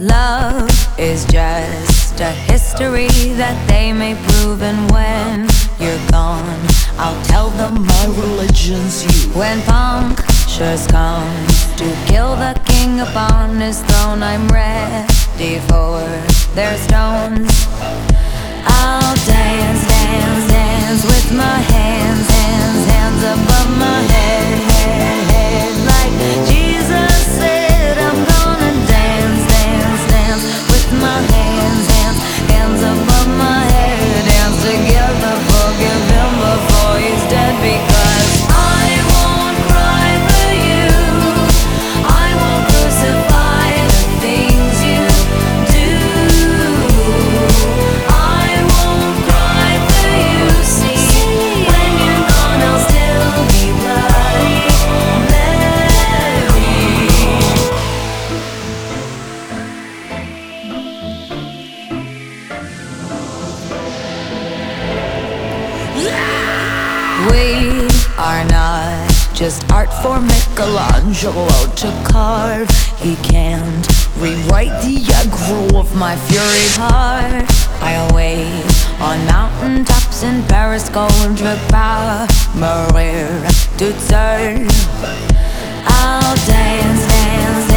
love is just a history that they may prove. And when you're gone, I'll tell them my religion's you. When punctures come to kill the king upon his throne, I'm ready for their stones. I'll We are not just art for Michelangelo to carve. He can't rewrite the aggro of my fury heart. I'll wait on mountain tops in Paris, going to power, Maria to turn. I'll dance, dance.